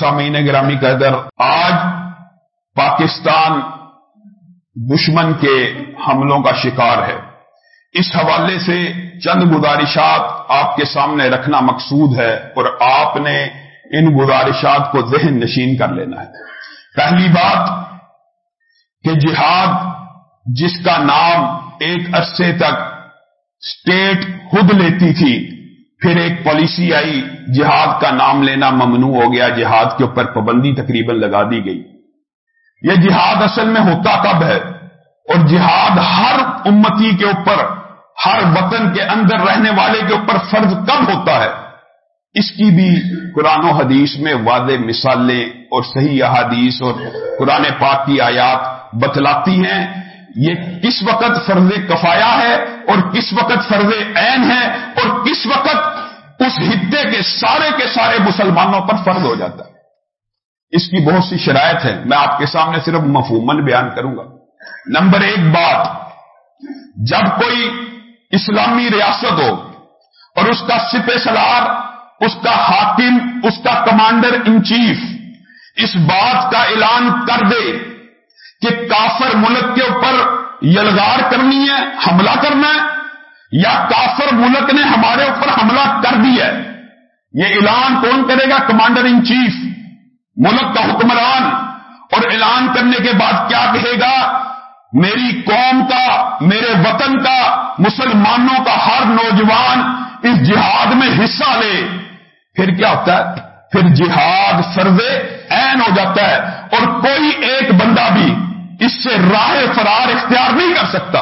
سامعین گرامی قدر آج پاکستان دشمن کے حملوں کا شکار ہے۔ اس حوالے سے چند گزارشات آپ کے سامنے رکھنا مقصود ہے اور آپ نے ان گزارشات کو ذہن نشین کر لینا ہے۔ پہلی بات کہ جہاد جس کا نام ایک عرصے تک اسٹیٹ خود لیتی تھی پھر ایک پالیسی آئی، جہاد کا نام لینا ممنوع ہو گیا، جہاد کے اوپر پابندی تقریباً لگا دی گئی۔ یہ جہاد اصل میں ہوتا کب ہے؟ اور جہاد ہر امتی کے اوپر، ہر وطن کے اندر رہنے والے کے اوپر فرض کب ہوتا ہے؟ اس کی بھی قرآن و حدیث میں واضح مثالیں اور صحیح احادیث اور قرآن پاک کی آیات بتلاتی ہیں۔ یہ کس وقت فرض کفایا ہے اور کس وقت فرض عین ہے اور کس وقت اس حدے کے سارے کے سارے مسلمانوں پر فرض ہو جاتا ہے؟ اس کی بہت سی شرائط ہے میں آپ کے سامنے صرف مفہومن بیان کروں گا۔ نمبر ایک بات، جب کوئی اسلامی ریاست ہو اور اس کا سپ سلار اس کا حاکم، اس کا کمانڈر ان چیف اس بات کا اعلان کر دے کہ کافر ملک کے اوپر یلغار کرنی ہے، حملہ کرنا ہے، یا کافر ملک نے ہمارے اوپر حملہ کر دیا ہے۔ یہ اعلان کون کرے گا؟ کمانڈر ان چیف ملک کا حکمران۔ اور اعلان کرنے کے بعد کیا کہے گا؟ میری قوم کا، میرے وطن کا، مسلمانوں کا ہر نوجوان اس جہاد میں حصہ لے۔ پھر کیا ہوتا ہے؟ پھر جہاد فرض عین ہو جاتا ہے۔ اور کوئی ایک بندہ بھی اس سے راہ فرار اختیار نہیں کر سکتا۔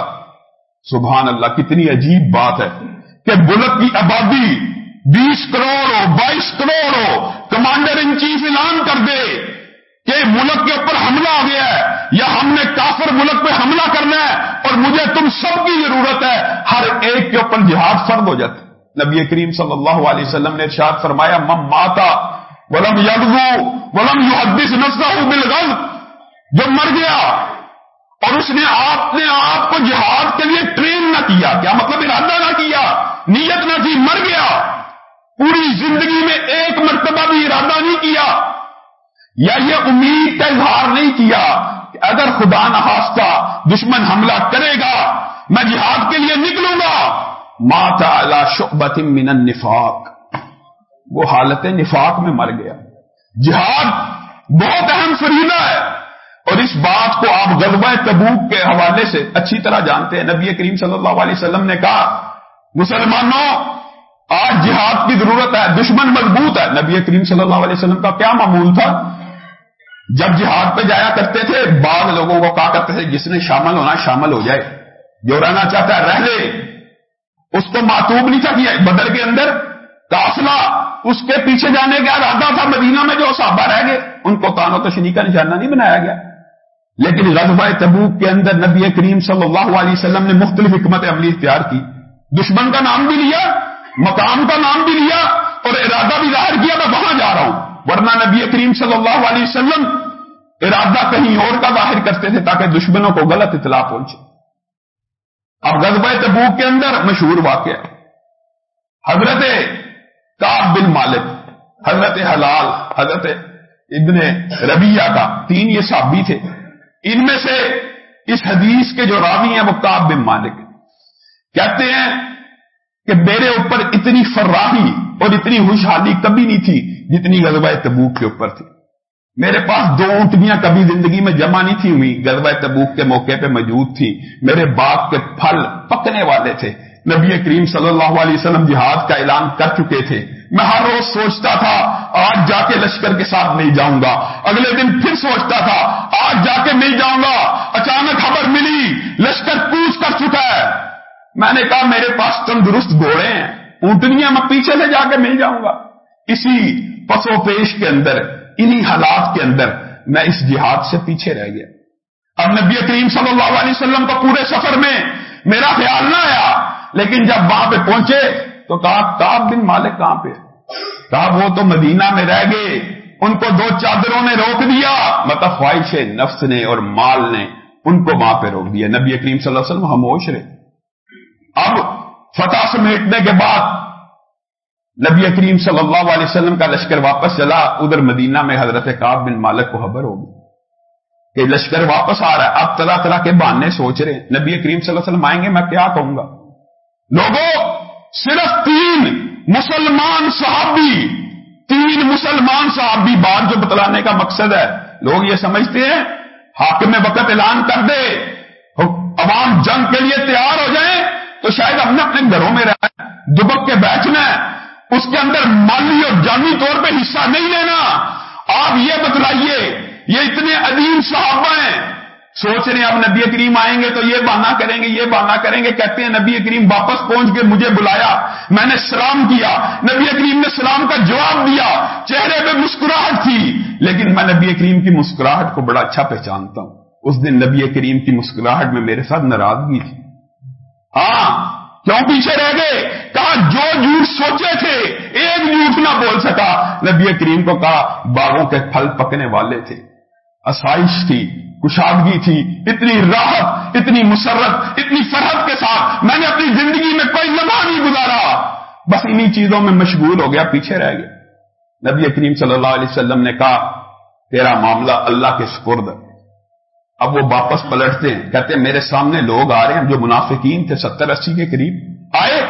سبحان اللہ، کتنی عجیب بات ہے کہ ملک کی آبادی بیس کروڑ ہو، بائیس کروڑ ہو، کمانڈر ان چیف اعلان کر دے کہ ملک کے اوپر حملہ آ گیا ہے یا ہم نے کافر ملک پہ حملہ کرنا ہے اور مجھے تم سب کی ضرورت ہے۔ ہر ایک کے اوپر جہاد فرد ہو جاتا نبی کریم صلی اللہ علیہ وسلم نے ارشاد فرمایا مم ماتا ولم یغزو، ولم یحدث نفسه بالغلط جو مر گیا اور اس نے آپ نے آپ کو جہاد کے لیے ٹرین نہ کیا کیا مطلب ارادہ نہ کیا، نیت نہ تھی مر گیا۔ پوری زندگی میں ایک مرتبہ بھی ارادہ نہیں کیا۔ یا یہ امید کا اظہار نہیں کیا کہ اگر خدا نخواستہ دشمن حملہ کرے گا، میں جہاد کے لیے نکلوں گا۔ ماتا شعبت من النفاق۔ وہ حالت نفاق میں مر گیا۔ جہاد بہت اہم فریدہ ہے۔ اور اس بات کو آپ غلبہ تبوک کے حوالے سے اچھی طرح جانتے ہیں۔ نبی کریم صلی اللہ علیہ وسلم نے کہا، مسلمانوں، آج جہاد کی ضرورت ہے، دشمن مضبوط ہے۔ نبی کریم صلی اللہ علیہ وسلم کا کیا معمول تھا؟ جب جہاد پہ جایا کرتے تھے، بعض لوگوں کو کہا کرتے تھے، جس نے شامل ہونا شامل ہو جائے، جو رہنا چاہتا ہے رہ لے۔ اس کو معتوب نہیں چاہیے بدر کے اندر کافلا اس کے پیچھے جانے کا ارادہ تھا، مدینہ میں جو صحابہ رہ گئے، ان کو تانو تشنی کا نشانہ نہیں بنایا گیا۔ لیکن غزوہ تبوک کے اندر نبی کریم صلی اللہ علیہ وسلم نے مختلف حکمت عملی اختیار کی۔ دشمن کا نام بھی لیا، مقام کا نام بھی لیا اور ارادہ بھی ظاہر کیا، میں وہاں جا رہا ہوں۔ ورنہ نبی کریم صلی اللہ علیہ وسلم ارادہ کہیں اور کا ظاہر کرتے تھے تاکہ دشمنوں کو غلط اطلاع پہنچے۔ اب غزبۂ تبوک کے اندر مشہور واقعہ۔ حضرت کاب بن مالک، حضرت حلال، حضرت ابن ربیہ کا تین یہ صحابی تھے۔ ان میں سے اس حدیث کے جو راوی ہیں وہ کاب بن مالک کہتے ہیں کہ میرے اوپر اتنی فراہی اور اتنی خوشحالی کبھی نہیں تھی جتنی غزبۂ تبوک کے اوپر تھی۔ میرے پاس دو اونٹنیاں کبھی زندگی میں جمع نہیں تھی ہوئی غزبۂ تبوک کے موقع پہ موجود تھی۔ میرے باغ کے پھل پکنے والے تھے۔ نبی کریم صلی اللہ علیہ وسلم جہاد کا اعلان کر چکے تھے۔ میں ہر روز سوچتا تھا، آج جا کے لشکر کے ساتھ نہیں جاؤں گا۔ اگلے دن پھر سوچتا تھا، آج جا کے نہیں جاؤں گا۔ اچانک خبر ملی، لشکر کوچ کر چکا ہے۔ میں نے کہا، میرے پاس تندرست گھوڑے ہیں۔ اونٹنیاں میں پیچھے سے جا کے مل جاؤں گا۔ اسی پسو پیش کے اندر، انہی حالات کے اندر میں اس جہاد سے پیچھے رہ گیا۔ اب نبی کریم صلی اللہ علیہ وسلم کو پورے سفر میں میرا خیال نہ آیا، لیکن جب وہاں پہ پہنچے تو کہا کاب بن مالک کہاں پہ کہا وہ تو مدینہ میں رہ گئے، ان کو دو چادروں نے روک دیا۔ مطلب خواہش نفس نے اور مال نے ان کو وہاں پہ روک دیا۔ نبی کریم صلی اللہ علیہ وسلم خاموش رہے۔ اب فتح سمیٹنے کے بعد نبی کریم صلی اللہ علیہ وسلم کا لشکر واپس چلا۔ ادھر مدینہ میں حضرت کاب بن مالک کو خبر ہوگی کہ لشکر واپس آ رہا ہے۔ اب طرح طرح کے بہانے سوچ رہے ہیں۔ نبی کریم صلی اللہ علیہ وسلم آئیں گے، میں کیا کہوں گا؟ لوگوں صرف تین مسلمان صحابی، تین مسلمان صحابی بات جو بتلانے کا مقصد ہے۔ لوگ یہ سمجھتے ہیں، حاکم وقت اعلان کر دے، عوام جنگ کے لیے تیار ہو جائیں، تو شاید ہم نے اپنے گھروں میں رہنا دبک کے بیٹھنا ہے، اس کے اندر مالی اور جانی طور پہ حصہ نہیں لینا۔ آپ یہ بتلائیے، یہ اتنے عظیم صحابہ ہیں سوچ رہے ہیں اب نبی کریم آئیں گے تو یہ بانا کریں گے، یہ بانا کریں گے۔ کہتے ہیں نبی کریم واپس پہنچ کے مجھے بلایا، میں نے سلام کیا۔ نبی کریم نے سلام کا جواب دیا۔ چہرے پہ مسکراہٹ تھی، لیکن میں نبی کریم کی مسکراہٹ کو بڑا اچھا پہچانتا ہوں۔ اس دن نبی کریم کی مسکراہٹ میں میرے ساتھ ناراضگی تھی۔ ہاں کیوں پیچھے رہ گئے؟ کہا، جو جھوٹ سوچے تھے، ایک جھوٹ نہ بول سکا۔ نبی کریم کو کہا، باغوں کے پھل پکنے والے تھے۔ آسائش تھی۔ کشادگی تھی، اتنی راحت، اتنی مسرت، اتنی فرحت کے ساتھ میں نے اپنی زندگی میں کوئی لمحہ نہیں گزارا۔ بس انہی چیزوں میں مشغول ہو گیا، پیچھے رہ گیا۔ نبی کریم صلی اللہ علیہ وسلم نے کہا، تیرا معاملہ اللہ کے سپرد اب وہ واپس پلٹتے ہیں، کہتے ہیں، میرے سامنے لوگ آ رہے ہیں جو منافقین تھے، ستر اسی کے قریب آئے۔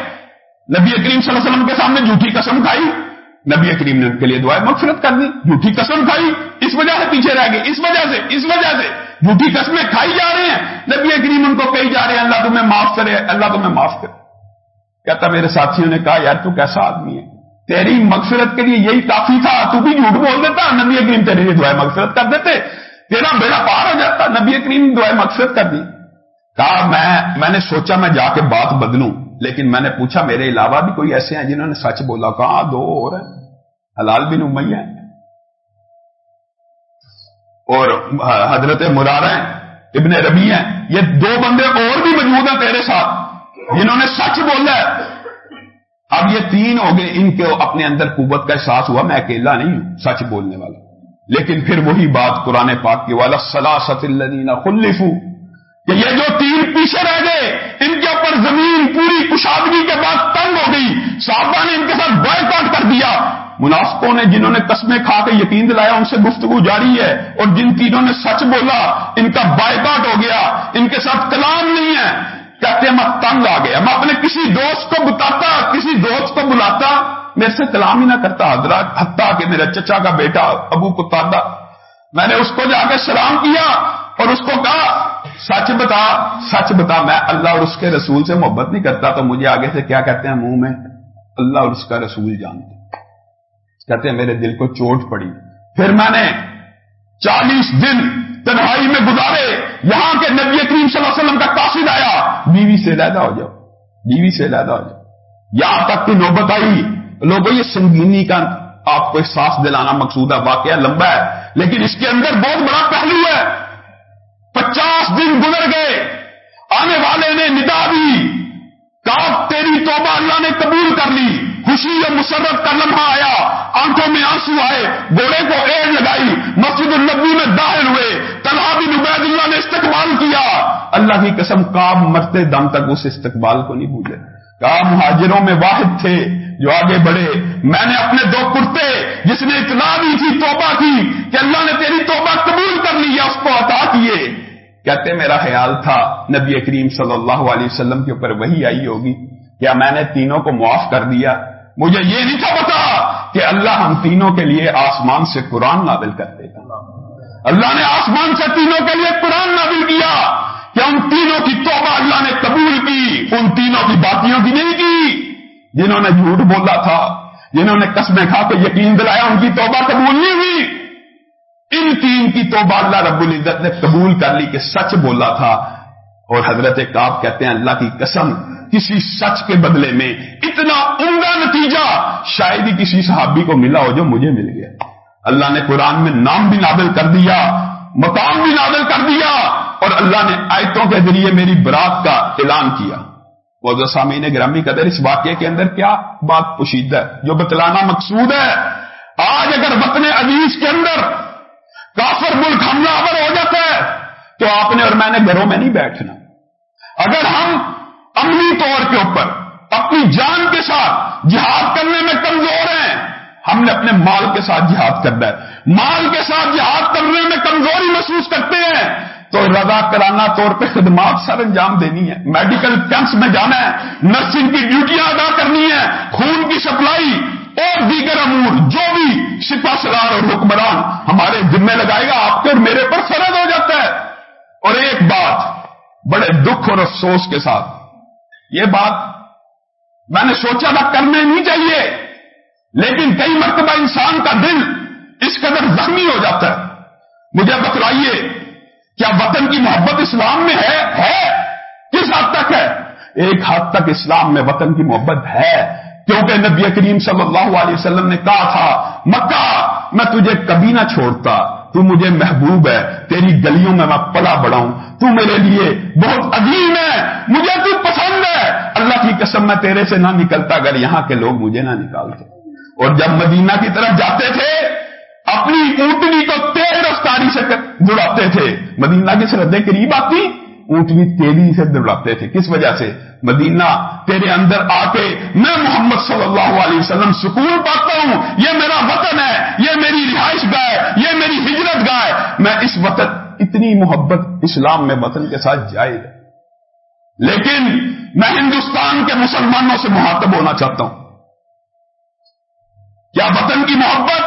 نبی کریم صلی اللہ علیہ وسلم کے سامنے جھوٹی قسم کھائی۔ نبی کریم نے ان کے لیے دعائیں مغفرت کر دی، جھوٹی قسم کھائی۔ اس وجہ سے پیچھے رہ گئی اس وجہ سے، اس وجہ سے۔ جھوٹی قسمیں کھائی جا رہے ہیں۔ نبی کریم ان کو کہی جا رہے ہیں، اللہ تمہیں معاف کرے، اللہ تمہیں معاف کرے۔ کہتا میرے ساتھیوں نے کہا، یار تو کیسا آدمی ہے؟ تیری مغفرت کے لیے یہی کافی تھا، تو بھی جھوٹ بول دیتا۔ نبی کریم تیرے لیے دعائیں مغفرت کر دیتے۔ تیرا بیڑا پار ہو جاتا۔ نبی کریم دعائیں مغفرت کر دی۔ کہا، میں میں نے سوچا میں جا کے بات بدلوں، لیکن میں نے پوچھا، میرے علاوہ بھی کوئی ایسے ہیں جنہوں نے سچ بولا؟ کہاں دو اور ہیں۔ حلال بن امیہ ہیں۔ اور حضرت مرار ہیں ابن ربی ہیں، یہ دو بندے اور بھی موجود ہیں تیرے ساتھ، جنہوں نے سچ بولا ہے۔ اب یہ تین ہو گئے، ان کے اپنے اندر قوت کا احساس ہوا، میں اکیلا نہیں ہوں، سچ بولنے والا۔ لیکن پھر وہی بات قرآن پاک کی والا سلاست الدین خلفو کہ یہ جو تین پیچھے رہ گئے، ان کے اوپر زمین پوری کشادگی کے بعد تنگ ہو گئی۔ صاحبہ نے ان کے ساتھ بوائے کاٹ کر دیا۔ منافقوں نے جنہوں نے قسمیں کھا کے یقین دلایا، ان سے گفتگو جاری ہے۔ اور جن تینوں نے سچ بولا، ان کا بائیکاٹ ہو گیا۔ ان کے ساتھ کلام نہیں ہے۔ کہتے میں تنگ آ گیا۔ میں اپنے کسی دوست کو بتاتا، کسی دوست کو بلاتا۔ میرے سے کلام ہی نہ کرتا۔ حضرات حتیٰ کہ میرے چچا کا بیٹا ابو کتا میں نے اس کو جا کے سلام کیا اور اس کو کہا، سچ بتا سچ بتا، میں اللہ اور اس کے رسول سے محبت نہیں کرتا، تو مجھے آگے سے کیا کہتے ہیں، منہ میں؟ اللہ اور اس کا رسول جانتے کہتے ہیں، میرے دل کو چوٹ پڑی۔ پھر میں نے چالیس دن تنہائی میں گزارے، یہاں کے نبی کریم صلی اللہ علیہ وسلم کا قاصد آیا۔ بیوی سے علیحدہ ہو جاؤ۔ بیوی سے علیحدہ ہو جاؤ۔ یہاں تک کہ نوبت آئی۔ لوگوں، یہ سنگینی کا آپ کو احساس دلانا مقصود ہے، واقعہ لمبا ہے۔ لیکن اس کے اندر بہت بڑا پہلو ہے۔ پچاس دن گزر گئے۔ آنے والے نے ندا دی۔ کہا، تیری توبہ اللہ نے قبول کر لی۔ خوشی اور مسرت کا لمحہ آیا۔ آنکھوں میں آنسو آئے گوڑے کو ایڑ لگائی، مسجد النبی میں داخل ہوئے۔ طلحہ بن عبید اللہ نے استقبال کیا۔ اللہ کی قسم، کام مرتے دم تک اس استقبال کو نہیں بھولے۔ کہا مہاجروں میں واحد تھے، جو آگے بڑھے۔ میں نے اپنے دو کرتے، جس نے اطلاع دی تھی، توبہ کی کہ اللہ نے تیری توبہ قبول کر لی اس کو عطا کیے۔ کہتے، میرا خیال تھا، نبی کریم صلی اللہ علیہ وسلم کے اوپر وہی آئی ہوگی۔ کیا میں نے تینوں کو معاف کر دیا؟ مجھے یہ نہیں تھا پتا کہ اللہ ہم تینوں کے لیے آسمان سے قرآن نابل کر دے گا۔ اللہ نے آسمان سے تینوں کے لیے قرآن نابل کیا کیا ان تینوں کی توبہ اللہ نے قبول کی، ان تینوں کی باتیوں کی نہیں کی۔ جنہوں نے جھوٹ بولا تھا، جنہوں نے قسمیں کھا کے یقین دلایا ان کی توبہ قبول نہیں ہوئی۔ ان تین کی توبہ اللہ رب العزت نے قبول کر لی کہ سچ بولا تھا اور حضرت کاب کہتے ہیں اللہ کی قسم کسی سچ کے بدلے میں اتنا عمدہ نتیجہ شاید ہی کسی صحابی کو ملا ہو جو مجھے مل گیا۔ اللہ نے قرآن میں نام بھی نادل کر دیا، مقام بھی نادل کر دیا اور اللہ نے آیتوں کے ذریعے میری برات کا اعلان کیا۔ وہ سامعین گرامی قدر اس واقعے کے اندر کیا بات پوشیدہ ہے؟ جو بتلانا مقصود ہے۔ آج اگر وطن عزیز کے اندر کافر ملک حملہ آور ہو جاتا ہے تو آپ نے اور میں نے گھروں میں نہیں بیٹھنا۔ اگر ہم عملی طور کے اوپر، اپنی جان کے ساتھ جہاد کرنے میں کمزور ہیں۔ ہم نے اپنے مال کے ساتھ جہاد کرنا ہے۔ مال کے ساتھ جہاد کرنے میں کمزوری محسوس کرتے ہیں۔ تو رضا کرانا طور پہ خدمات سر انجام دینی ہے میڈیکل کیمپس میں جانا ہے۔ نرسنگ کی ڈیوٹیاں ادا کرنی ہے خون کی سپلائی اور دیگر امور، جو بھی سپا سلار اور حکمران ہمارے ذمے لگائے گا، آپ کے اور میرے پر فرض ہو جاتا ہے۔ اور ایک بات، بڑے دکھ اور افسوس کے ساتھ یہ بات میں نے سوچا تھا کرنے نہیں چاہیے، لیکن کئی مرتبہ انسان کا دل اس قدر زخمی ہو جاتا ہے۔ مجھے بتلائیے، کیا وطن کی محبت اسلام میں ہے؟ ہے۔ کس حد تک ہے؟ ایک حد تک اسلام میں وطن کی محبت ہے۔ کیونکہ نبی کریم صلی اللہ علیہ وسلم نے کہا تھا، مکہ میں تجھے کبھی نہ چھوڑتا۔ تو مجھے محبوب ہے، تیری گلیوں میں میں پلا بڑھاؤں تو میرے لیے بہت عظیم ہے، مجھے تو پسند ہے۔ اللہ کی قسم میں تیرے سے نہ نکلتا اگر یہاں کے لوگ مجھے نہ نکالتے۔ اور جب مدینہ کی طرف جاتے تھے، اپنی اونٹنی کو تیز رفتاری سے جڑاتے تھے۔ مدینہ کی سرحدیں قریب آتی۔ اونٹنی تیزی سے دوڑاتے تھے۔ کس وجہ سے؟ مدینہ تیرے اندر آ کے میں محمد صلی اللہ علیہ وسلم سکون پاتا ہوں۔ یہ میرا وطن ہے، یہ میری رہائش گائے یہ میری ہجرت گائے میں اس وطن، اتنی محبت اسلام میں وطن کے ساتھ جائز ہے لیکن میں ہندوستان کے مسلمانوں سے محاطب ہونا چاہتا ہوں۔ کیا وطن کی محبت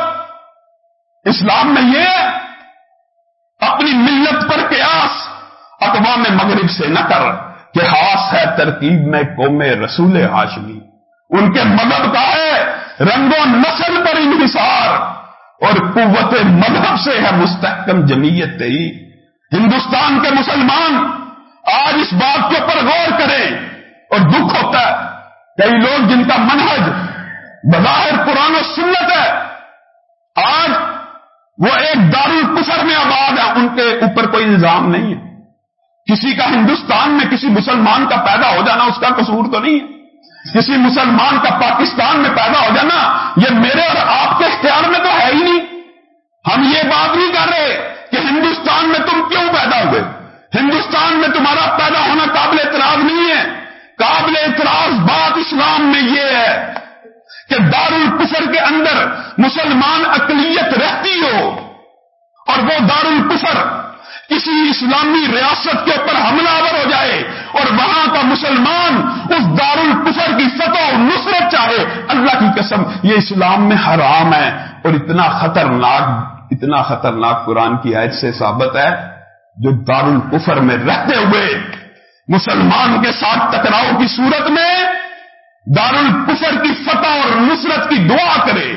اسلام میں یہ اپنی ملت پر قیاس۔ اقوام مغرب سے نہ کر کہ خاص ہے ترکیب میں قوم رسول ہاشمی ان کے مذہب کا ہے رنگ و نسل پر انحصار اور قوت مذہب سے ہے مستحکم جمیت تیری ہندوستان کے مسلمان آج اس بات کے اوپر غور کریں اور دکھ ہوتا ہے۔ کئی لوگ جن کا منہج بظاہر قرآن و سنت ہے، آج وہ ایک دار القفر میں آباد ہے ان کے اوپر کوئی الزام نہیں ہے۔ کسی کا ہندوستان میں کسی مسلمان کا پیدا ہو جانا اس کا قصور تو نہیں ہے۔ کسی مسلمان کا پاکستان میں پیدا ہو جانا، یہ میرے اور آپ کے اختیار میں تو ہے ہی نہیں۔ ہم یہ بات نہیں کر رہے کہ ہندوستان میں تم کیوں پیدا ہوئے۔ ہندوستان میں تمہارا پیدا ہونا قابل اعتراض نہیں ہے۔ قابل اعتراض بات اسلام میں یہ ہے کہ دار القفر کے اندر مسلمان اقلیت رہتی ہو اور وہ دار القفر کسی اسلامی ریاست کے اوپر حملہ آور ہو جائے اور وہاں کا مسلمان اس دار القفر کی فتح اور نصرت چاہے، اللہ کی قسم، یہ اسلام میں حرام ہے اور اتنا خطرناک اتنا خطرناک قرآن کی عید سے ثابت ہے، جو دار القفر میں رہتے ہوئے مسلمان کے ساتھ ٹکراؤ کی صورت میں دار القفر کی فتح اور نصرت کی دعا کرے،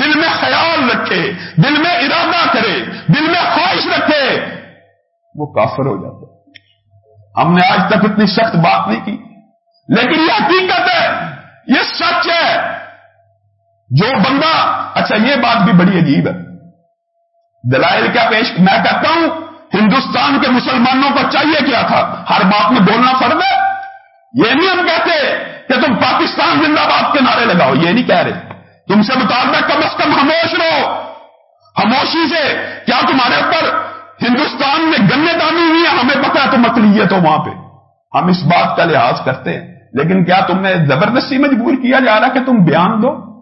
دل میں خیال رکھے، دل میں ارادہ کرے، دل میں خواہش رکھے وہ کافر ہو جاتا ہم نے آج تک اتنی سخت بات نہیں کی۔ لیکن یہ حقیقت ہے، یہ سچ ہے۔ جو بندہ اچھا یہ بات بھی بڑی عجیب ہے۔ دلائل کیا پیش، میں کہتا ہوں، ہندوستان کے مسلمانوں کو چاہیے کیا تھا؟ ہر بات میں بولنا فرض ہے۔ یہ نہیں ہم کہتے کہ تم پاکستان زندہ باد کے نعرے لگاؤ، یہ نہیں کہہ رہے۔ تم سے بتا کم از کم خاموش رہو۔ خاموشی سے، کیا تمہارے اوپر ہندوستان میں گنے دانی ہوئی ہے ہمیں پتا تو مقلیت ہو وہاں پہ۔ ہم اس بات کا لحاظ کرتے ہیں۔ لیکن کیا تم نے زبردستی مجبور کیا جا رہا کہ تم بیان دو؟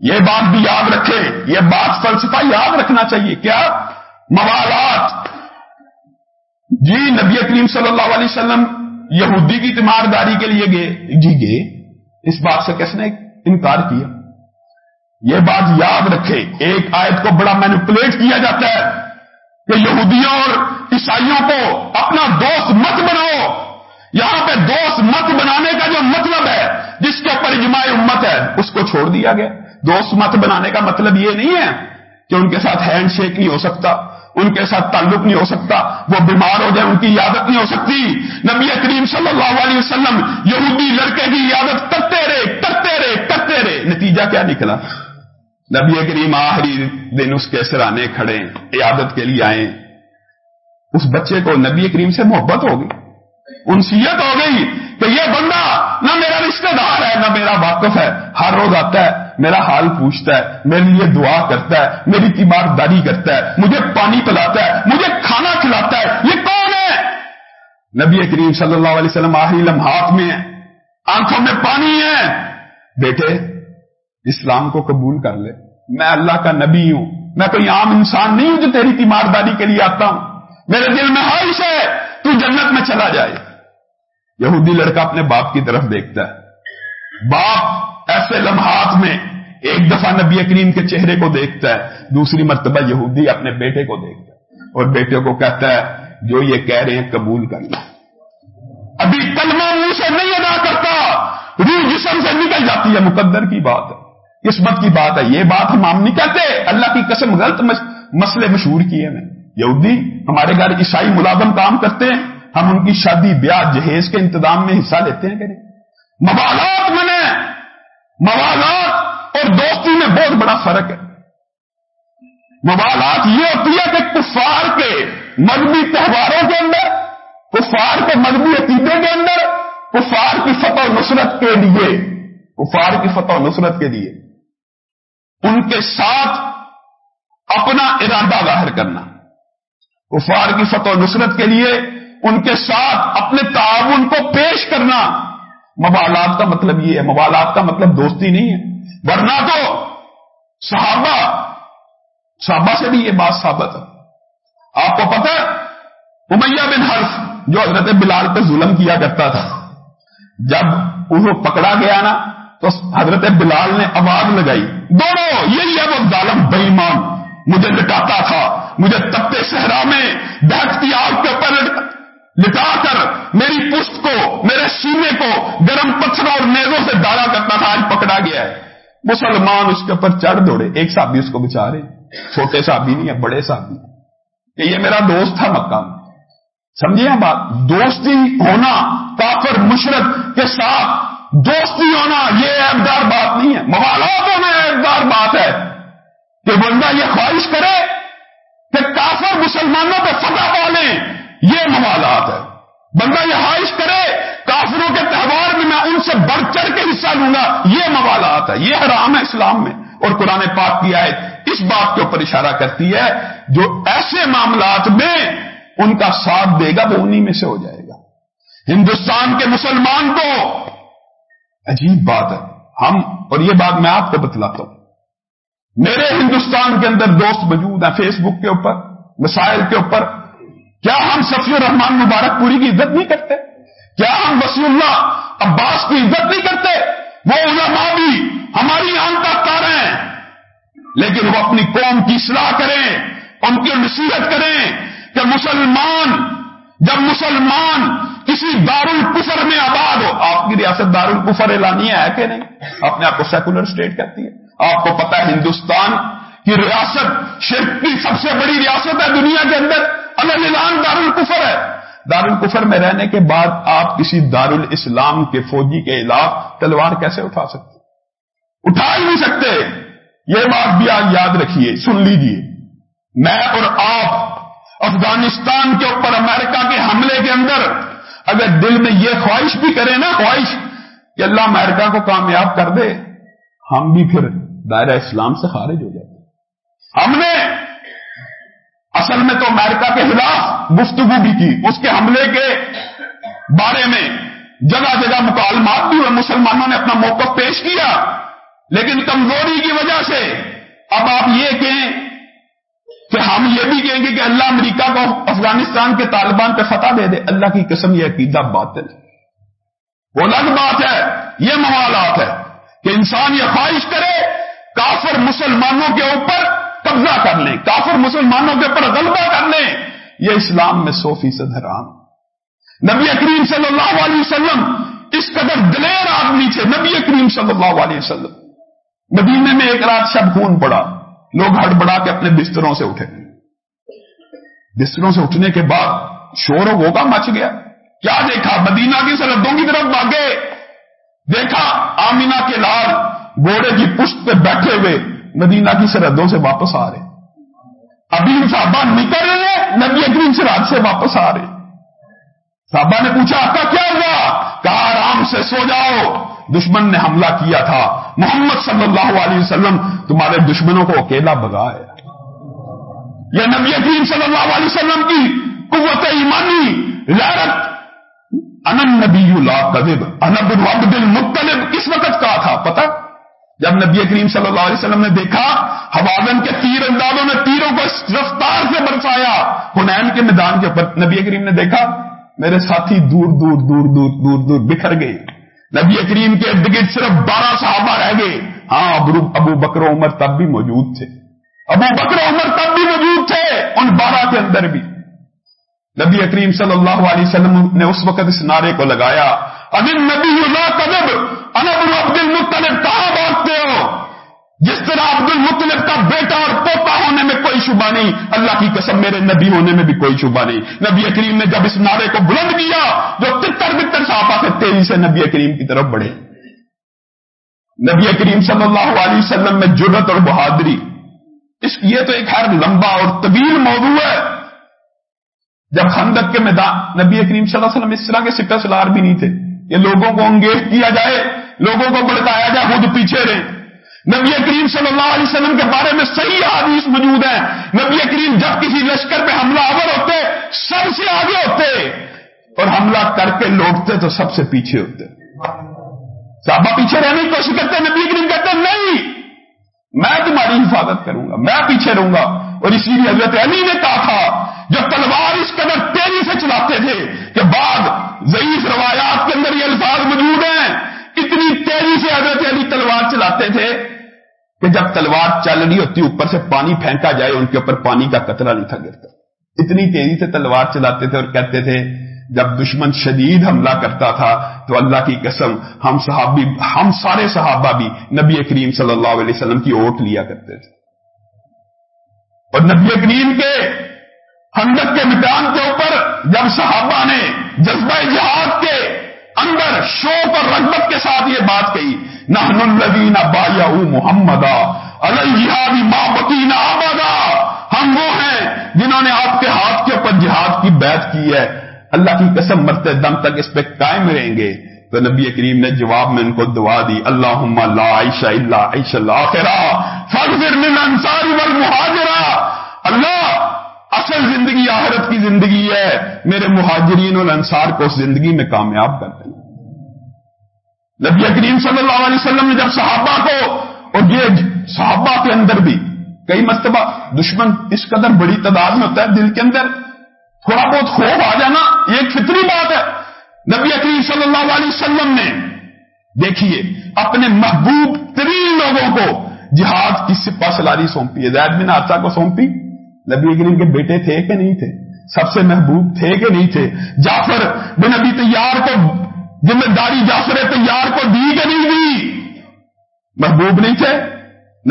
یہ بات بھی یاد رکھے، یہ بات فلسفہ یاد رکھنا چاہیے۔ کیا موالات جی نبی کریم صلی اللہ علیہ وسلم یہودی کی تیمارداری کے لیے گئے؟ جی گئے۔ اس بات سے کس نے انکار کیا؟ یہ بات یاد رکھے، ایک آیت کو بڑا مینپولیٹ کیا جاتا ہے۔ کہ یہودیوں اور عیسائیوں کو اپنا دوست مت بناؤ۔ یہاں پہ دوست مت بنانے کا جو مطلب ہے، جس کے اوپر اجماع امت ہے، اس کو چھوڑ دیا گیا۔ دوست مت بنانے کا مطلب یہ نہیں ہے کہ ان کے ساتھ ہینڈ شیک نہیں ہو سکتا، ان کے ساتھ تعلق نہیں ہو سکتا، وہ بیمار ہو جائے ان کی عادت نہیں ہو سکتی۔ نبی کریم صلی اللہ علیہ وسلم یہودی لڑکے کی عادت کرتے رہے کرتے رہے کرتے رہے۔ نتیجہ کیا نکلا؟ نبی کریم آخری دن اس کے سرانے کھڑے عیادت کے لیے آئے اس بچے کو نبی کریم سے محبت ہو گئی۔ انسیت ہو گئی کہ یہ بندہ نہ میرا رشتہ دار ہے، نہ میرا واقف ہے۔ ہر روز آتا ہے، میرا حال پوچھتا ہے، میرے لیے دعا کرتا ہے، میری تیمار داری کرتا ہے، مجھے پانی پلاتا ہے، مجھے کھانا کھلاتا ہے۔ یہ کون ہے؟ نبی کریم صلی اللہ علیہ وسلم آخری لمحات میں آنکھوں میں پانی ہے۔ بیٹے اسلام کو قبول کر لے۔ میں اللہ کا نبی ہوں۔ میں کوئی عام انسان نہیں ہوں جو تیری تیمارداری کے لیے آتا ہوں۔ میرے دل میں خواہش ہے تو جنت میں چلا جائے۔ یہودی لڑکا اپنے باپ کی طرف دیکھتا ہے۔ باپ ایسے لمحات میں ایک دفعہ نبی کریم کے چہرے کو دیکھتا ہے۔ دوسری مرتبہ یہودی اپنے بیٹے کو دیکھتا ہے۔ اور بیٹے کو کہتا ہے، جو یہ کہہ رہے ہیں قبول کرنا ابھی کلمہ منہ سے نہیں ادا کرتا، روح جسم سے نکل جاتی ہے۔ مقدر کی بات ہے۔ قسمت کی بات ہے، یہ بات ہم عام نہیں کہتے۔ اللہ کی قسم غلط مسئلے مشہور کیے ہیں۔ یہودی ہمارے گھر عیسائی ملازم کام کرتے ہیں، ہم ان کی شادی، بیاہ، جہیز کے انتظام میں حصہ لیتے ہیں کریں موالات میں نے موالات اور دوستی میں بہت بڑا فرق ہے۔ موالات یہ ہوتی ہے کہ کفار کے مذہبی تہواروں کے اندر، کفار کے مذہبی عقیدے کے اندر، کفار کی فتح و نصرت کے لیے، کفار کی فتح و نصرت کے لیے۔ ان کے ساتھ اپنا ارادہ ظاہر کرنا۔ کفار کی فتح و نصرت کے لیے ان کے ساتھ اپنے تعاون کو پیش کرنا۔ موالات کا مطلب یہ ہے موالات کا مطلب دوستی نہیں ہے۔ ورنہ تو صحابہ صحابہ سے بھی یہ بات ثابت ہے۔ آپ کو پتا امیہ بن حرف جو حضرت بلال پہ ظلم کیا کرتا تھا، جب انہوں پکڑا گیا نا تو حضرت بلال نے آواز لگائی دونوں یہی ہے وہ ظالم بےمان مجھے لٹاتا تھا، مجھے تپتے صحرا میں بہتتی آگ کے اوپر لٹا کر میری پشت کو، میرے سینے کو گرم پتھروں اور نیزوں سے ڈالا کرتا تھا، آج پکڑا گیا ہے. مسلمان اس کے اوپر چڑھ دوڑے، ایک صاحب اس کو بچا رہے چھوٹے صاحب نہیں ہے بڑے صاحب کہ یہ میرا دوست تھا مکہ میں سمجھے بات، دوستی ہونا کافر مشرق کے ساتھ دوستی ہونا، یہ ایبدار بات نہیں ہے۔ موالات ہونا ایبدار بات ہے کہ بندہ یہ خواہش کرے کہ کافر مسلمانوں پہ فتح پالیں یہ موالات ہے بندہ یہ خواہش کرے کافروں کے تہوار میں میں ان سے بڑھ چڑھ کے حصہ لوں گا، یہ موالات ہے یہ حرام ہے اسلام میں۔ اور قرآن پاک کی آئے اس بات کے اوپر اشارہ کرتی ہے، جو ایسے معاملات میں ان کا ساتھ دے گا وہ انہی میں سے ہو جائے گا۔ ہندوستان کے مسلمان کو عجیب بات ہے۔ ہم اور یہ بات میں آپ کو بتلاتا ہوں۔ میرے ہندوستان کے اندر دوست موجود ہیں فیس بک کے اوپر، مسائل کے اوپر۔ کیا ہم سفی الرحمان مبارک پوری کی عزت نہیں کرتے؟ کیا ہم وسیع اللہ عباس کی عزت نہیں کرتے؟ وہ علماء بھی ہماری آن کا ہیں۔ لیکن وہ اپنی قوم کی اصلاح کریں، ان کی نصیحت کریں کہ مسلمان جب مسلمان کسی دار القفر میں آباد ہو۔ آپ کی ریاست دار القفر اعلانی ہے کہ نہیں؟ اپنے آپ کو سیکولر اسٹیٹ کہتی ہے۔ آپ کو پتا ہے ہندوستان کی ریاست شرک کی سب سے بڑی ریاست ہے دنیا کے اندر۔ الان دار القفر ہے۔ دارالفر میں رہنے کے بعد آپ کسی دار الاسلام کے فوجی کے علاق تلوار کیسے اٹھا سکتے؟ اٹھا ہی نہیں سکتے۔ یہ بات بھی آج یاد رکھیے، سن لیجیے میں اور آپ افغانستان کے اوپر امریکہ کے حملے کے اندر اگر دل میں یہ خواہش بھی کرے نا، خواہش کہ اللہ امریکہ کو کامیاب کر دے، ہم بھی پھر دائرہ اسلام سے خارج ہو جاتے ہم نے اصل میں تو امریکہ کے خلاف گفتگو بھی کی، اس کے حملے کے بارے میں جگہ جگہ مکالمات بھی ہوئے، مسلمانوں نے اپنا موقف پیش کیا، لیکن کمزوری کی وجہ سے اب آپ یہ کہیں کہ ہم یہ بھی کہیں گے کہ اللہ امریکہ کو افغانستان کے طالبان پہ فتح دے دے۔ اللہ کی قسم یہ عقیدہ باطل وہ الگ بات ہے، یہ موالات ہے کہ انسان یہ خواہش کرے کافر مسلمانوں کے اوپر قبضہ کر لیں کافر مسلمانوں کے اوپر غلبہ کر لیں یہ اسلام میں سو فیصد حرام نبی کریم صلی اللہ علیہ وسلم اس قدر دلیر آدمی تھے، نبی کریم صلی اللہ علیہ وسلم۔ مدینے میں ایک رات شب خون پڑا، لوگ ہڑبڑا کے اپنے بستروں سے اٹھے۔ بستروں سے اٹھنے کے بعد شور ہوگا مچ گیا۔ کیا دیکھا؟ مدینہ کی سرحدوں کی طرف بھاگے۔ دیکھا آمینا کے لال گھوڑے کی پشت پہ بیٹھے ہوئے مدینہ کی سرحدوں سے واپس آ رہے۔ ابھی صحابہ نکل رہے نبی اکریم سے رات سے واپس آ رہے۔ صحابہ نے پوچھا، آپ کا کیا ہوا؟ کہا، آرام سے سو جاؤ۔ دشمن نے حملہ کیا تھا۔ محمد صلی اللہ علیہ وسلم تمہارے دشمنوں کو اکیلا بگایا یہ نبی کریم صلی اللہ علیہ وسلم کی قوت ایمانی لارت انن نبی لا کذب انب المطلب کس وقت کہا تھا پتا جب نبی کریم صلی اللہ علیہ وسلم نے دیکھا حوازن کے تیر اندازوں نے تیروں کو رفتار سے برسایا، حنین کے میدان کے اوپر نبی کریم نے دیکھا، میرے ساتھی دور دور دور دور دور دور بکھر گئے۔ نبی کریم کے ارد گرد صرف بارہ صحابہ رہ گئے۔ ہاں ابو ابو بکر عمر تب بھی موجود تھے۔ ابو بکر عمر تب بھی موجود تھے، ان بارہ کے اندر بھی۔ نبی کریم صلی اللہ علیہ وسلم نے اس وقت اس نعرے کو لگایا۔ نبی اللہ انب عبد المطلب کہاں بانٹتے ہو؟ جس طرح عبد المطلب کا بیٹا اور پوتا ہونے میں کوئی شبہ نہیں، اللہ کی قسم میرے نبی ہونے میں بھی کوئی شبہ نہیں۔ نبی کریم نے جب اس نعرے کو بلند کیا، جو تتر بتر صحابہ سے تیزی سے نبی کریم کی طرف بڑھے۔ نبی کریم صلی اللہ علیہ وسلم میں جرت اور بہادری۔ اس یہ تو ایک ہر لمبا اور طویل موضوع ہے۔ جب خندق کے میدان نبی کریم صلی اللہ علیہ وسلم اس طرح کے سکہ سلار بھی نہیں تھے۔ یہ لوگوں کو انگیز کیا جائے، لوگوں کو بڑکایا جائے، خود پیچھے رہے نبی کریم صلی اللہ علیہ وسلم کے بارے میں صحیح حدیث موجود ہے نبی کریم جب کسی لشکر پہ حملہ آور ہوتے، سب سے آگے ہوتے۔ اور حملہ کر کے لوٹتے تو سب سے پیچھے ہوتے۔ صحابہ پیچھے رہنے کی کوشش کرتے، نبی کریم کہتے، نہیں! میں تمہاری حفاظت کروں گا، میں پیچھے رہوں گا۔ اور اسی لیے حضرت علی نے کہا تھا، جو تلوار اس قدر تیزی سے چلاتے تھے کہ بعد ضعیف روایات کے اندر یہ الفاظ موجود ہیں۔ اتنی تیزی سے حضرت علی تلوار چلاتے تھے کہ جب تلوار چل رہی ہوتی، اوپر سے پانی پھینکا جائے، ان کے اوپر پانی کا قطرہ نہیں تھا گرتا۔ اتنی تیزی سے تلوار چلاتے تھے اور کہتے تھے، جب دشمن شدید حملہ کرتا تھا تو اللہ کی قسم ہم صحابی، ہم سارے صحابہ بھی نبی کریم صلی اللہ علیہ وسلم کی اوٹ لیا کرتے تھے۔ اور نبی کریم کے ہندک کے میدان کے اوپر جب صحابہ نے جذبہ جہاد کے اندر شوق اور رغبت کے ساتھ یہ بات کہی، نحن الذین بایا محمد الجہادی ماں بکین آبادا ہم وہ ہیں جنہوں نے آپ کے ہاتھ کے اوپر جہاد کی بیعت کی ہے۔ اللہ کی قسم مرتے دم تک اس پہ قائم رہیں گے۔ تو نبی کریم نے جواب میں ان کو دعا دی اللہ لا عائشہ اللہ عائش اللہ فاغفر للانصار والمہاجرہ۔ اللہ، اصل زندگی آخرت کی زندگی ہے۔ میرے مہاجرین اور انصار کو اس زندگی میں کامیاب کر دیں۔ نبی کریم صلی اللہ علیہ وسلم نے جب صحابہ کو اور یہ صحابہ کے اندر بھی کئی مرتبہ دشمن اس قدر بڑی تعداد میں ہوتا ہے، دل کے اندر تھوڑا بہت خوف آ جانا، یہ ایک فطری بات ہے۔ نبی کریم صلی اللہ علیہ وسلم نے، دیکھیے، اپنے محبوب ترین لوگوں کو جہاد کی سپا سلاری سونپی۔ ہے زید بن آتا کو سونپی۔ نبی کریم کے بیٹے تھے کہ نہیں تھے؟ سب سے محبوب تھے کہ نہیں تھے؟ جعفر بن ابی تیار کو، ذمہ داری جعفر تیار کو دی کہ نہیں دی؟ محبوب نہیں تھے۔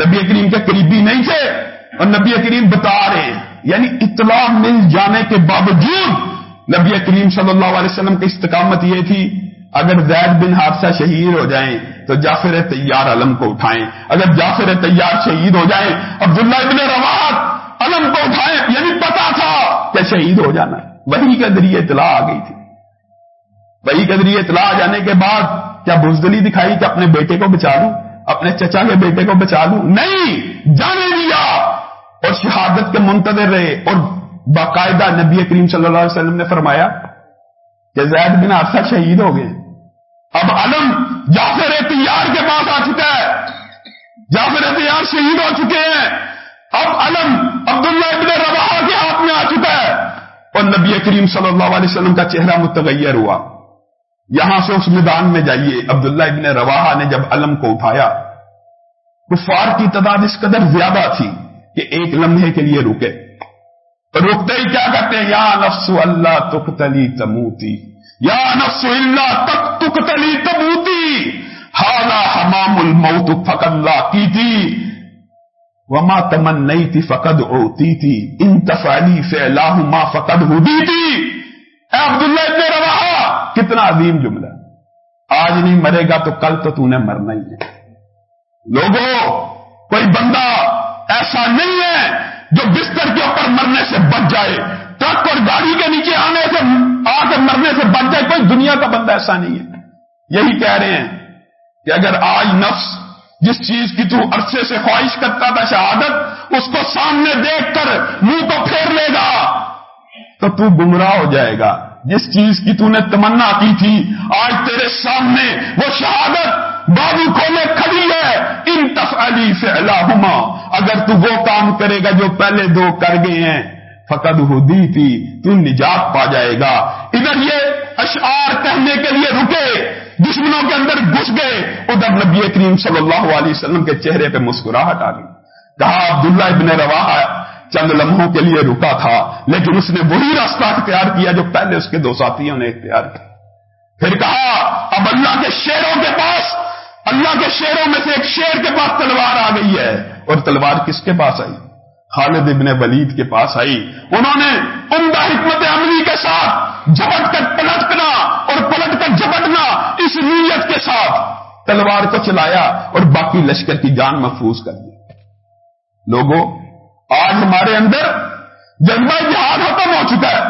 نبی کریم کے قریبی نہیں تھے۔ اور نبی کریم بتا رہے ہیں۔ یعنی اطلاع مل جانے کے باوجود نبی کریم صلی اللہ علیہ وسلم کی استقامت یہ تھی، اگر زید بن حادثہ شہید ہو جائیں تو جعفر تیار علم کو اٹھائیں۔ اگر جعفر تیار شہید ہو جائیں، عبداللہ ابن روات علم کو اٹھائے یعنی پتا تھا کہ شہید ہو جانا۔ ہے وہی کے ذریعے اطلاع آ گئی تھی۔ وہی کے ذریعے اطلاع آ جانے کے بعد کیا بزدلی دکھائی کہ اپنے بیٹے کو بچا لوں؟ اپنے چچا کے بیٹے کو بچا لوں؟ نہیں! جانے دیا! اور شہادت کے منتظر رہے اور باقاعدہ نبی کریم صلی اللہ علیہ وسلم نے فرمایا کہ زید بن عرصہ شہید ہو گئے۔ اب علم جعفر تیار کے پاس آ چکا ہے۔ جعفر تیار شہید ہو چکے ہیں۔ اب علم عبداللہ ابن روا کے ہاتھ میں آ چکا ہے۔ اور نبی کریم صلی اللہ علیہ وسلم کا چہرہ متغیر ہوا۔ یہاں سے اس میدان میں جائیے۔ عبداللہ ابن روا نے جب علم کو اٹھایا، کفار کی تعداد اس قدر زیادہ تھی۔ کہ ایک لمحے کے لیے رکے۔ رکتے ہی کیا کہتے ہیں؟ یا نفس اللہ تک تلی تموتی۔ یا نفس اللہ تک تک تلی تموتی۔ ہالا حمام الموت فق اللہ کی تھی وما تمن نہیں تھی فقد ہوتی تھی ان تفالی ما فقد ہوتی تھی اے عبداللہ ابن روا کتنا عظیم جملہ۔ آج نہیں مرے گا تو کل تو تو نے مرنا ہی ہے۔ لوگوں کوئی بندہ ایسا نہیں ہے جو بستر کے اوپر مرنے سے بچ جائے۔ ٹرک اور گاڑی کے نیچے آنے سے آ کے مرنے سے بچ جائے، کوئی دنیا کا بندہ ایسا نہیں ہے۔ یہی کہہ رہے ہیں کہ اگر آج نفس جس چیز کی تو عرصے سے خواہش کرتا تھا شہادت، اس کو سامنے دیکھ کر منہ کو پھیر لے گا، تو تو گمراہ ہو جائے گا۔ جس چیز کی تو نے تمنا کی تھی، آج تیرے سامنے وہ شہادت بابو کھولے کھڑی ہے، ان تفعلی فعلاہما، اگر تو وہ کام کرے گا جو پہلے دو کر گئے ہیں، فقد ہدی تھی تو نجات پا جائے گا۔ ادھر یہ اشعار کہنے کے لیے رکے، دشمنوں کے اندر گھس گئے۔ ادھر نبی کریم صلی اللہ علیہ وسلم کے چہرے پہ مسکراہٹ آ گئی۔ کہا، عبداللہ ابن روا چند لمحوں کے لیے رکا تھا، لیکن اس نے وہی راستہ اختیار کیا جو پہلے اس کے دو ساتھیوں نے اختیار کیا۔ پھر کہا، اب اللہ کے شیروں اللہ کے شیروں میں سے ایک شیر کے پاس تلوار آ گئی ہے۔ اور تلوار کس کے پاس آئی؟ خالد ابن ولید کے پاس آئی۔ انہوں نے عمدہ حکمت عملی کے ساتھ جھپٹ کر پلٹنا اور پلٹ کر جھپٹنا اس نیت کے ساتھ تلوار کو چلایا اور باقی لشکر کی جان محفوظ کر دی۔ لوگوں، آج ہمارے اندر جذبہ جہاد ختم ہو چکا ہے۔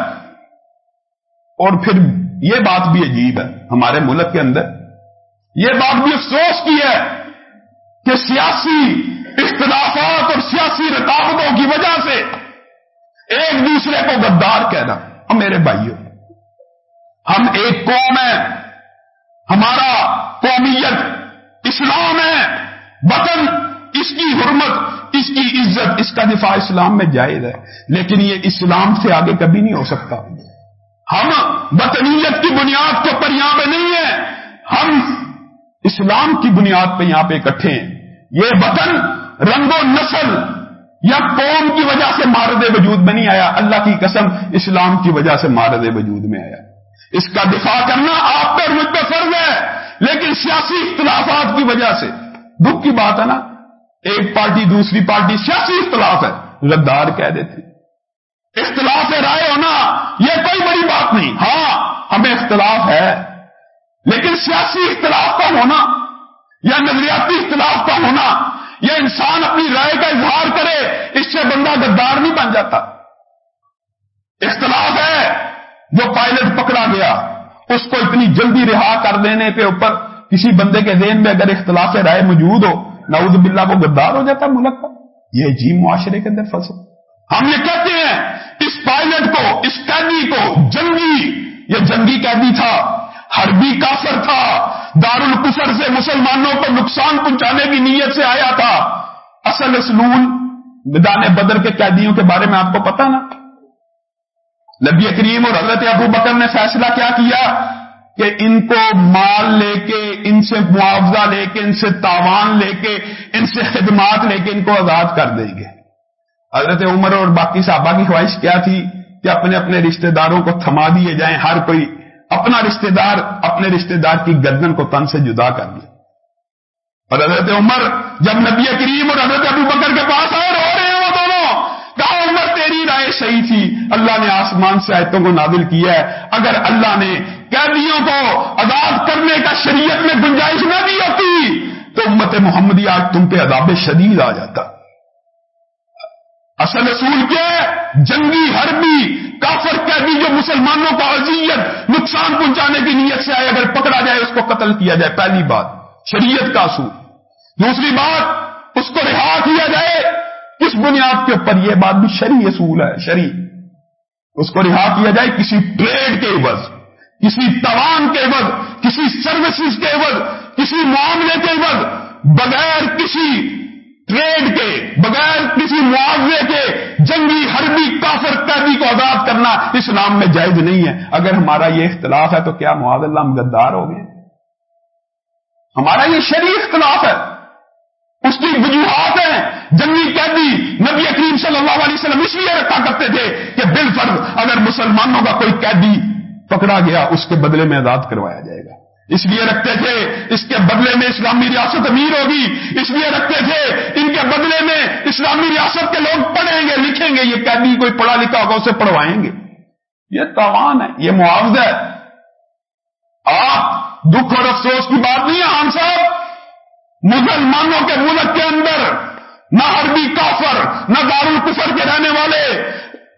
اور پھر یہ بات بھی عجیب ہے، ہمارے ملک کے اندر یہ بات بھی افسوس کی ہے کہ سیاسی اختلافات اور سیاسی رکاوٹوں کی وجہ سے ایک دوسرے کو غدار کہنا ہم میرے بھائیوں، ہم ایک قوم ہیں، ہمارا قومیت اسلام ہے، وطن اس کی حرمت، اس کی عزت، اس کا دفاع اسلام میں جائز ہے، لیکن یہ اسلام سے آگے کبھی نہیں ہو سکتا۔ ہم وطنیت کی بنیاد کے اوپر یہاں پہ نہیں ہیں، ہم اسلام کی بنیاد پہ یہاں پہ اکٹھے ہیں۔ یہ وطن رنگ و نسل یا قوم کی وجہ سے مارد وجود میں نہیں آیا، اللہ کی قسم اسلام کی وجہ سے مارد وجود میں آیا۔ اس کا دفاع کرنا آپ پر مجھ پہ فرض ہے، لیکن سیاسی اختلافات کی وجہ سے۔ دکھ کی بات ہے نا، ایک پارٹی دوسری پارٹی سیاسی اختلاف ہے۔ غدار کہہ دیتی اختلاف رائے ہونا، یہ کوئی بڑی بات نہیں۔ ہاں ہمیں اختلاف ہے۔ لیکن سیاسی اختلاف کا ہونا یا نظریاتی اختلاف کا ہونا، یا انسان اپنی رائے کا اظہار کرے، اس سے بندہ غدار نہیں بن جاتا۔ اختلاف ہے جو پائلٹ پکڑا گیا، اس کو اتنی جلدی رہا کر دینے کے اوپر کسی بندے کے ذہن میں اگر اختلاف رائے موجود ہو، نعوذ باللہ وہ غدار ہو جاتا ملک کا۔ یہ عجیب معاشرے کے اندر فصل ہم یہ کہتے ہیں، اس پائلٹ کو، اس قیدی کو، جنگی، یہ جنگی قیدی تھا۔ حربی کافر تھا دار القفر سے مسلمانوں کو نقصان پہنچانے کی نیت سے آیا تھا۔ اصل اسلول میدان بدر کے قیدیوں کے بارے میں آپ کو پتا نا۔ نبی کریم اور حضرت ابو بکر نے فیصلہ کیا کیا کہ ان کو مال لے کے، ان سے معاوضہ لے کے، ان سے تاوان لے کے، ان سے خدمات لے کے ان کو آزاد کر دیں گے۔ حضرت عمر اور باقی صحابہ کی خواہش کیا تھی کہ اپنے اپنے رشتہ داروں کو تھما دیے جائیں، ہر کوئی اپنا رشتہ دار اپنے رشتہ دار کی گردن کو تن سے جدا کر دیا۔ اور حضرت عمر جب نبی کریم اور حضرت ابو بکر کے پاس آئے رو رہے ہیں وہ دونوں، کہا، عمر، تیری رائے صحیح تھی۔ اللہ نے آسمان سے آیتوں کو نادل کیا ہے۔ اگر اللہ نے قیدیوں کو آزاد کرنے کا شریعت میں گنجائش نہ دی ہوتی، تو امت محمدی آج تم پہ عذاب شدید آ جاتا۔ اصل اصول کیا ہے؟ جنگی، حربی، کافر قیدی جو مسلمانوں کا اذیت نقصان پہنچانے کی نیت سے آئے، اگر پکڑا جائے، اس کو قتل کیا جائے، پہلی بات، شریعت کا اصول۔ دوسری بات، اس کو رہا کیا جائے کس بنیاد کے اوپر یہ بات بھی شری اصول ہے، شری۔ اس کو رہا کیا جائے کسی ٹریڈ کے عوض، کسی توان کے عوض، کسی سروسز کے عوض، کسی معاملے کے عوض، بغیر کسی ٹریڈ کے بغیر کسی معاوضے کے جنگی حربی کافر قیدی کو آزاد کرنا اسلام میں جائز نہیں ہے۔ اگر ہمارا یہ اختلاف ہے تو کیا معاذ اللہ گدار ہو گئے؟ ہمارا یہ شریع اختلاف ہے۔ اس کی وجوہات ہیں۔ جنگی قیدی نبی کریم صلی اللہ علیہ وسلم اس لیے رکھا کرتے تھے کہ بال فرض اگر مسلمانوں کا کوئی قیدی پکڑا گیا، اس کے بدلے میں آزاد کروایا جائے گا۔ اس لیے رکھتے تھے اس کے بدلے میں اسلامی ریاست امیر ہوگی۔ اس لیے رکھتے تھے ان کے بدلے میں اسلامی ریاست کے لوگ پڑھیں گے، لکھیں گے، یہ قیدی کوئی پڑھا لکھا ہوگا، اسے پڑھوائیں گے۔ یہ تاوان ہے، یہ معاوضہ ہے۔ آپ دکھ اور افسوس کی بات نہیں ہے ہم صاحب؟ مسلمانوں کے ملک کے اندر نہ عربی کافر، نہ دارالکفر کے رہنے والے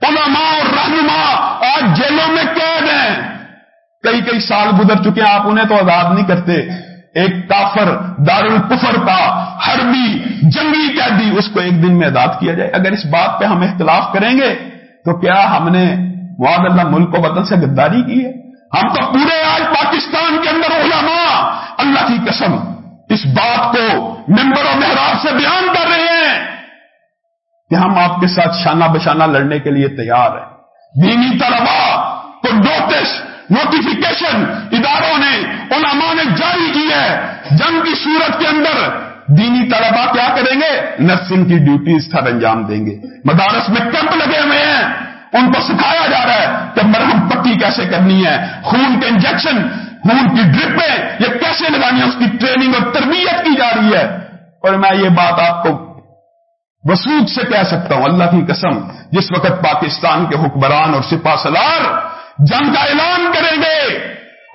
علماء اور رہنما آج جیلوں میں قید ہیں۔ کئی کئی سال گزر چکے ہیں، آپ انہیں تو آزاد نہیں کرتے۔ ایک کافر دار الکفر کا حربی جنگی قیدی، اس کو ایک دن میں آزاد کیا جائے۔ اگر اس بات پہ ہم اختلاف کریں گے، تو کیا ہم نے معاذ اللہ ملک کو بدل سے غداری کی ہے؟ ہم تو پورے آج پاکستان کے اندر علماء اللہ کی قسم اس بات کو ممبر و محراب سے بیان کر رہے ہیں کہ ہم آپ کے ساتھ شانہ بشانہ لڑنے کے لیے تیار ہیں۔ دینی طلبا کو نوٹس نوٹیفیکیشن اداروں نے، علماء نے جاری کی ہے۔ جنگ کی صورت کے اندر دینی طلبا کیا کریں گے؟ نرسنگ کی ڈیوٹیز تھر انجام دیں گے۔ مدارس میں کیمپ لگے ہوئے ہیں۔ ان کو سکھایا جا رہا ہے کہ مرہم پٹی کیسے کرنی ہے۔ خون کے انجیکشن، خون کی ڈرپیں یہ کیسے لگانی ہے؟ اس کی ٹریننگ اور تربیت کی جا رہی ہے۔ اور میں یہ بات آپ کو وسوخ سے کہہ سکتا ہوں، اللہ کی قسم، جس وقت پاکستان کے حکمران اور سپاہ سلار جنگ کا اعلان کریں گے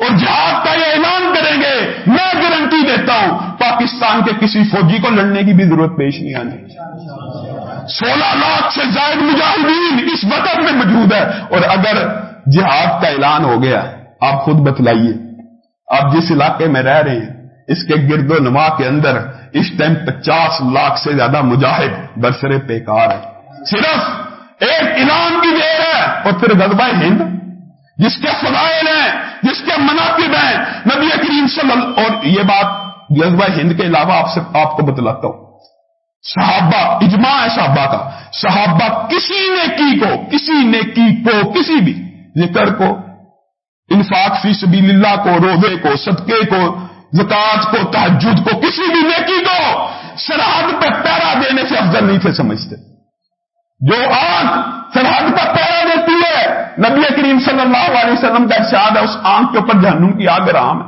اور جہاد کا یہ اعلان کریں گے، میں گارنٹی دیتا ہوں، پاکستان کے کسی فوجی کو لڑنے کی بھی ضرورت پیش نہیں آنی۔ سولہ لاکھ سے زائد مجاہدین اس وقت میں موجود ہے اور اگر جہاد کا اعلان ہو گیا، آپ خود بتلائیے۔ آپ جس علاقے میں رہ رہے ہیں، اس کے گرد و نما کے اندر اس ٹائم پچاس لاکھ سے زیادہ مجاہد برسرے پیکار ہے صرف ایک اعلان کی دیر ہے اور پھر غذبہ ہند جس کے فضائل ہیں، جس کے مناقب ہیں۔ نبی کریم صلی اللہ اور یہ بات غذبہ ہند کے علاوہ آپ سے آپ کو بتلاتا ہوں۔ صحابہ، اجماع ہے صحابہ کا۔ صحابہ کسی نیکی کو، کسی نیکی کو، کسی بھی ذکر کو، انفاق فی سبیل اللہ کو، روزے کو، صدقے کو زکات کو تحجد کو، کسی بھی نیکی کو، سرحد پہ پیرا دینے سے افضل نہیں تھے، سمجھتے۔ جو آنکھ سرحد پہ پیرا دیتی ہے، نبی کریم صلی اللہ علیہ وسلم کا ارشاد ہے، اس آنکھ کے اوپر جہنم کی آگ رام ہے۔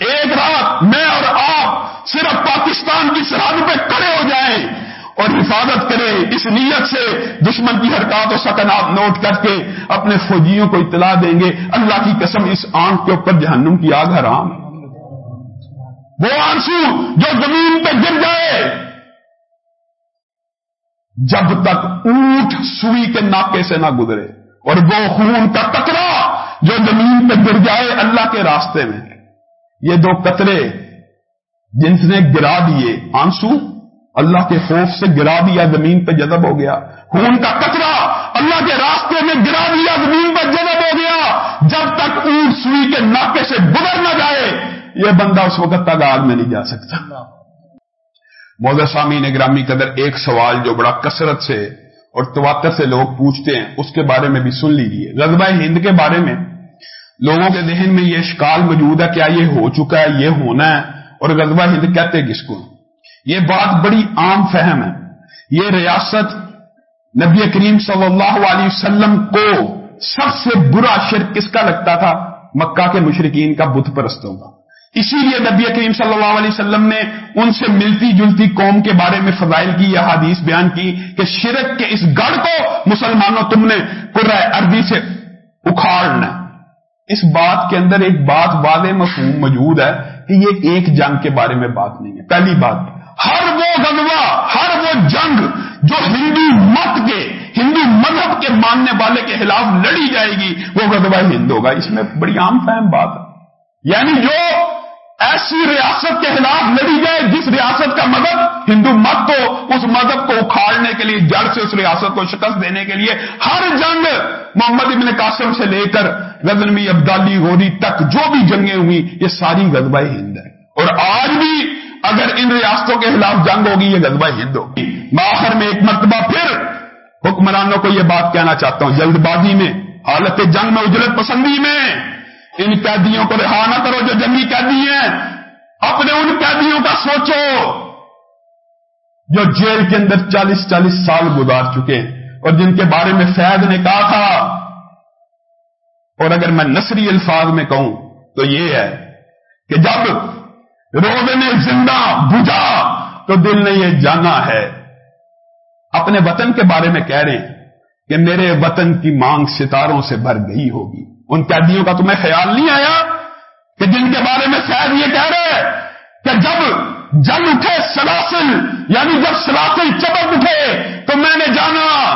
ایک رات میں اور آپ صرف پاکستان کی سرحد پہ کھڑے ہو جائیں اور حفاظت کرے اس نیت سے دشمن کی حرکات و سکنات نوٹ کر کے اپنے فوجیوں کو اطلاع دیں گے، اللہ کی قسم اس آنکھ کے اوپر جہنم کی آگ حرام ہے۔ وہ آنسو جو زمین پہ گر جائے جب تک اونٹ سوئی کے ناکے سے نہ گزرے اور وہ خون کا قطرہ جو زمین پہ گر جائے اللہ کے راستے میں یہ دو قطرے جن نے گرا دیے آنسو، اللہ کے خوف سے گرا دیا زمین پہ جذب ہو گیا۔ خون کا کچرا اللہ کے راستے میں گرا دیا زمین پہ جذب ہو گیا۔ جب تک اونٹ سوئی کے ناکے سے گزر نہ جائے، یہ بندہ اس وقت تک آگ میں نہیں جا سکتا۔ موزہ سامی نے گرامی قدر ایک سوال جو بڑا کثرت سے اور تواتر سے لوگ پوچھتے ہیں، اس کے بارے میں بھی سن لیجیے غزبہ ہند کے بارے میں لوگوں کے ذہن میں یہ شکال موجود ہے، کیا یہ ہو چکا ہے، یہ ہونا ہے؟ اور غزبہ ہند کہتے کس کو؟ یہ بات بڑی عام فہم ہے۔ یہ ریاست نبی کریم صلی اللہ علیہ وسلم کو سب سے برا شرک کس کا لگتا تھا؟ مکہ کے مشرقین کا بت پرستوں کا۔ اسی لیے نبی کریم صلی اللہ علیہ وسلم نے ان سے ملتی جلتی قوم کے بارے میں فضائل کی، یہ حدیث بیان کی کہ شرک کے اس گڑھ کو مسلمانوں تم نے قرآ عربی سے اکھاڑنا اس بات کے اندر ایک بات واضح مفہوم موجود ہے کہ یہ ایک جنگ کے بارے میں بات نہیں ہے۔ پہلی بات، ہر وہ غزوہ، ہر وہ جنگ جو ہندو مت کے، ہندو مذہب کے ماننے والے کے خلاف لڑی جائے گی، وہ غزوہ ہند ہوگا۔ اس میں بڑی عام فہم بات ہے۔ یعنی جو ایسی ریاست کے خلاف لڑی جائے جس ریاست کا مذہب ہندو مت کو اس مذہب کو اکھاڑنے کے لیے، جڑ سے اس ریاست کو شکست دینے کے لیے ہر جنگ محمد ابن قاسم سے لے کر غزنمی ابدالی غوری تک جو بھی جنگیں ہوئی، یہ ساری غزبہ ہند ہے اور آج بھی اگر ان ریاستوں کے خلاف جنگ ہوگی، یہ غزبہ ہند ہوگی۔ میں آخر میں ایک مرتبہ پھر حکمرانوں کو یہ بات کہنا چاہتا ہوں، جلد بازی میں، حالت جنگ میں اجرت پسندی میں۔ ان قیدیوں کو رہا نہ کرو جو جنگی قیدی ہیں۔ اپنے ان قیدیوں کا سوچو۔ جو جیل کے اندر چالیس چالیس سال گزار چکے اور جن کے بارے میں فیض نے کہا تھا۔ اور اگر میں نصری الفاظ میں کہوں تو یہ ہے کہ جب روز نے زندہ بجھا تو دل نے یہ جانا ہے۔ اپنے وطن کے بارے میں کہہ رہے ہیں کہ میرے وطن کی مانگ ستاروں سے بھر گئی ہوگی۔ ان قیدیوں کا تمہیں خیال نہیں آیا کہ جن کے بارے میں شاید یہ کہہ رہے کہ جب جل اٹھے، سلاسل یعنی جب سلاسل چپک اٹھے، تو میں نے جانا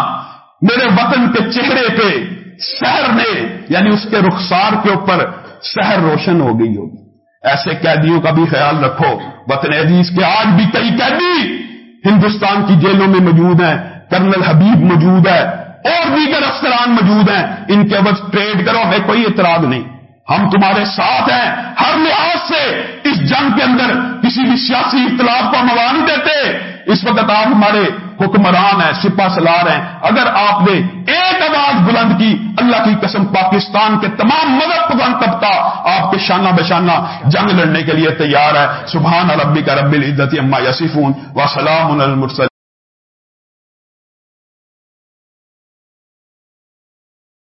میرے وطن کے چہرے پہ شہر نے یعنی اس کے رخسار کے اوپر شہر روشن ہو گئی ہوگی۔ ایسے قیدیوں کا بھی خیال رکھو۔ وطن عزیز کے آج بھی کئی قیدی ہندوستان کی جیلوں میں موجود ہیں، کرنل حبیب موجود ہے اور دیگر افسران موجود ہیں۔ ان کے عوض ٹریڈ کرو ہمیں کوئی اعتراض نہیں۔ ہم تمہارے ساتھ ہیں۔ ہر لحاظ سے اس جنگ کے اندر کسی بھی سیاسی اختلاف کو موا نہیں دیتے۔ اس وقت آپ ہمارے حکمران ہیں سپا سلار ہیں۔ اگر آپ نے ایک آواز بلند کی، اللہ کی قسم پاکستان کے تمام مذہب پسند طبقہ آپ کے شانہ بشانہ جنگ لڑنے کے لیے تیار ہے سبحان ربی کا رب العزت اما یسیفون و سلام المرسل